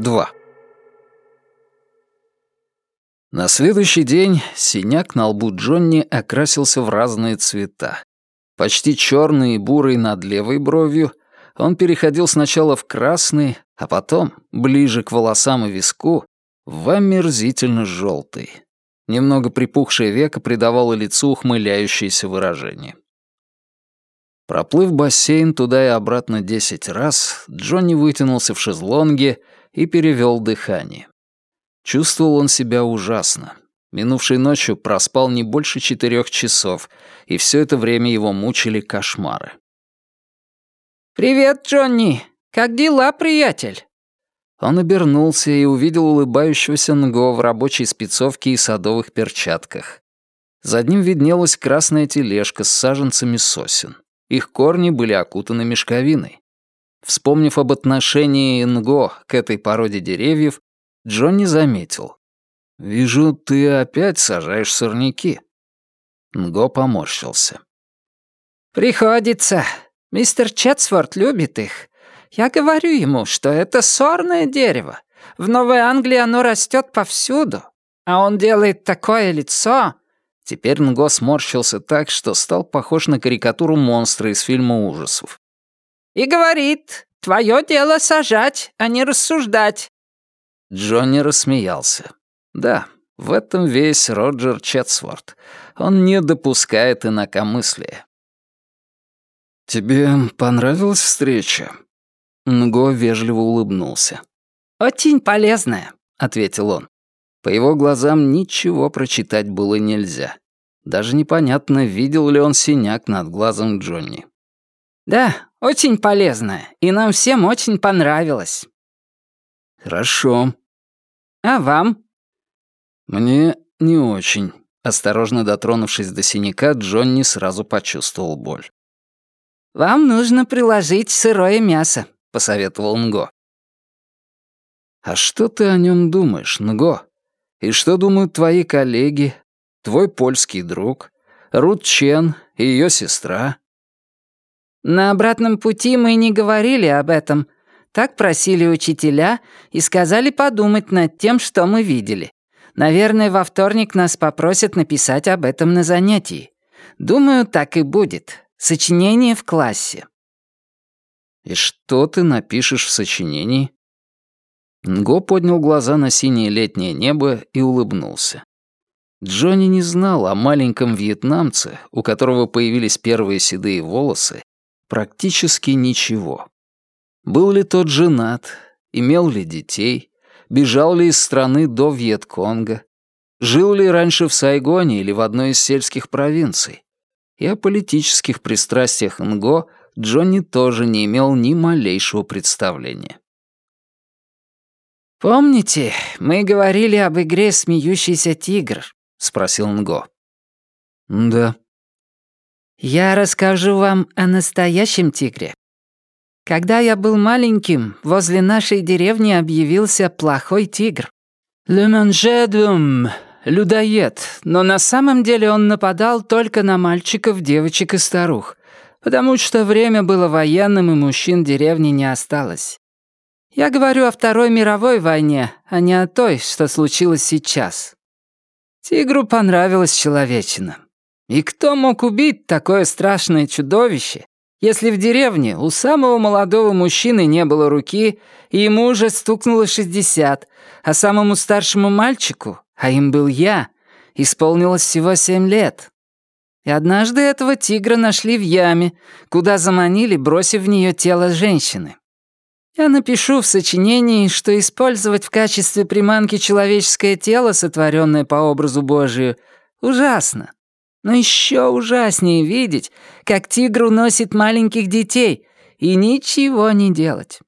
2. На следующий день синяк на лбу Джонни окрасился в разные цвета. Почти черный и бурый над левой бровью, он переходил сначала в красный, а потом, ближе к волосам и виску, в омерзительно желтый. Немного припухшее веко придавало лицу ухмыляющееся выражение. Проплыв бассейн туда и обратно десять раз, Джонни вытянулся в шезлонге и перевел дыхание. Чувствовал он себя ужасно. Минувшей ночью проспал не больше четырех часов, и все это время его мучили кошмары. «Привет, Джонни! Как дела, приятель?» Он обернулся и увидел улыбающегося Нго в рабочей спецовке и садовых перчатках. За ним виднелась красная тележка с саженцами сосен. Их корни были окутаны мешковиной. Вспомнив об отношении Нго к этой породе деревьев, Джонни заметил. «Вижу, ты опять сажаешь сорняки». Нго поморщился. «Приходится. Мистер Четсворт любит их. Я говорю ему, что это сорное дерево. В Новой Англии оно растет повсюду. А он делает такое лицо...» Теперь Нго сморщился так, что стал похож на карикатуру монстра из фильма ужасов. «И говорит, твое дело сажать, а не рассуждать. Джонни рассмеялся. Да, в этом весь Роджер Четсворт. Он не допускает инакомыслия. «Тебе понравилась встреча?» Нго вежливо улыбнулся. «Очень полезная», — ответил он. По его глазам ничего прочитать было нельзя. Даже непонятно, видел ли он синяк над глазом Джонни. «Да, очень полезная, и нам всем очень понравилось». «Хорошо. А вам?» «Мне не очень». Осторожно дотронувшись до синяка, Джонни сразу почувствовал боль. «Вам нужно приложить сырое мясо», — посоветовал Нго. «А что ты о нем думаешь, Нго? И что думают твои коллеги, твой польский друг, Рут Чен и ее сестра?» «На обратном пути мы не говорили об этом», так просили учителя и сказали подумать над тем, что мы видели. Наверное, во вторник нас попросят написать об этом на занятии. Думаю, так и будет. Сочинение в классе. И что ты напишешь в сочинении? Нго поднял глаза на синее летнее небо и улыбнулся. Джонни не знал о маленьком вьетнамце, у которого появились первые седые волосы, практически ничего. Был ли тот женат, имел ли детей, бежал ли из страны до Вьетконга, жил ли раньше в Сайгоне или в одной из сельских провинций. И о политических пристрастиях Нго Джонни тоже не имел ни малейшего представления. «Помните, мы говорили об игре «Смеющийся тигр»?» — спросил Нго. «Да». «Я расскажу вам о настоящем тигре, когда я был маленьким, возле нашей деревни объявился плохой тигр. «Le mangedum» — людоед, но на самом деле он нападал только на мальчиков, девочек и старух, потому что время было военным и мужчин деревни не осталось. Я говорю о Второй мировой войне, а не о той, что случилось сейчас. Тигру понравилась человечина. И кто мог убить такое страшное чудовище, если в деревне у самого молодого мужчины не было руки, и ему уже стукнуло шестьдесят, а самому старшему мальчику, а им был я, исполнилось всего семь лет. И однажды этого тигра нашли в яме, куда заманили, бросив в нее тело женщины. Я напишу в сочинении, что использовать в качестве приманки человеческое тело, сотворенное по образу Божию, ужасно. Но еще ужаснее видеть, как тигр уносит маленьких детей, и ничего не делать.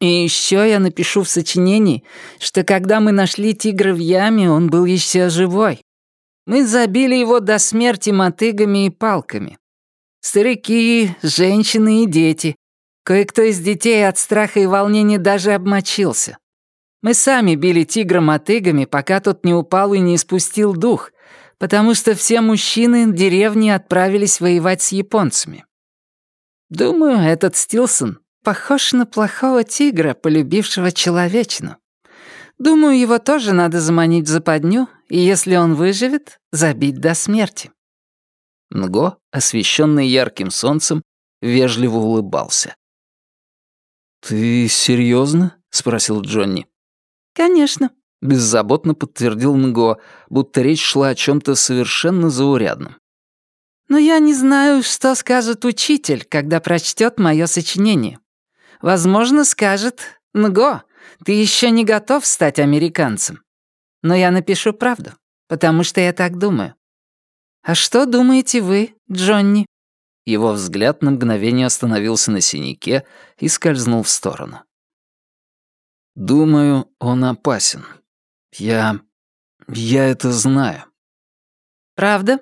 И еще я напишу в сочинении, что когда мы нашли тигра в яме, он был еще живой. Мы забили его до смерти мотыгами и палками. Старики, женщины и дети. Кое-кто из детей от страха и волнения даже обмочился. Мы сами били тигра мотыгами, пока тот не упал и не испустил дух, потому что все мужчины деревни отправились воевать с японцами. Думаю, этот Стилсон похож на плохого тигра, полюбившего человечину. Думаю, его тоже надо заманить в западню, и если он выживет, забить до смерти». Нго, освещенный ярким солнцем, вежливо улыбался. «Ты серьезно? спросил Джонни. «Конечно», — беззаботно подтвердил Нго, будто речь шла о чем то совершенно заурядном. «Но я не знаю, что скажет учитель, когда прочтет мое сочинение. Возможно, скажет, «Нго, ты еще не готов стать американцем». Но я напишу правду, потому что я так думаю. А что думаете вы, Джонни? Его взгляд на мгновение остановился на синяке и скользнул в сторону. «Думаю, он опасен. Я... я это знаю». «Правда?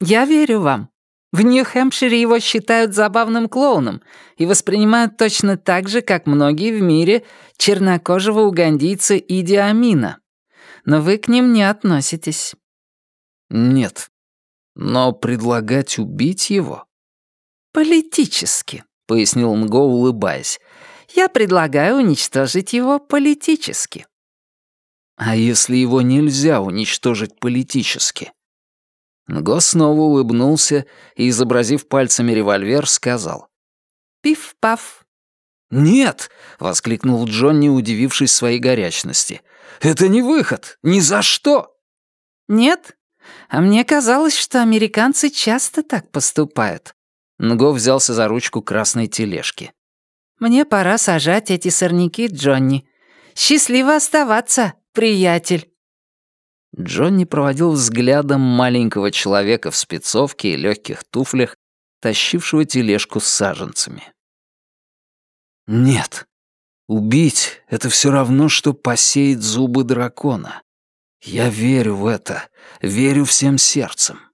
Я верю вам. В Нью-Хэмпшире его считают забавным клоуном и воспринимают точно так же, как многие в мире чернокожего угандийца Иди Амина. Но вы к ним не относитесь». «Нет. Но предлагать убить его?» «Политически», — пояснил Нго, улыбаясь. «Я предлагаю уничтожить его политически». «А если его нельзя уничтожить политически?» Нго снова улыбнулся и, изобразив пальцами револьвер, сказал. «Пиф-паф». «Нет!» — воскликнул Джонни, удивившись своей горячности. «Это не выход! Ни за что!» «Нет? А мне казалось, что американцы часто так поступают. Нго взялся за ручку красной тележки. «Мне пора сажать эти сорняки, Джонни. Счастливо оставаться, приятель!» Джонни проводил взглядом маленького человека в спецовке и легких туфлях, тащившего тележку с саженцами. «Нет, убить — это все равно, что посеять зубы дракона. Я верю в это, верю всем сердцем.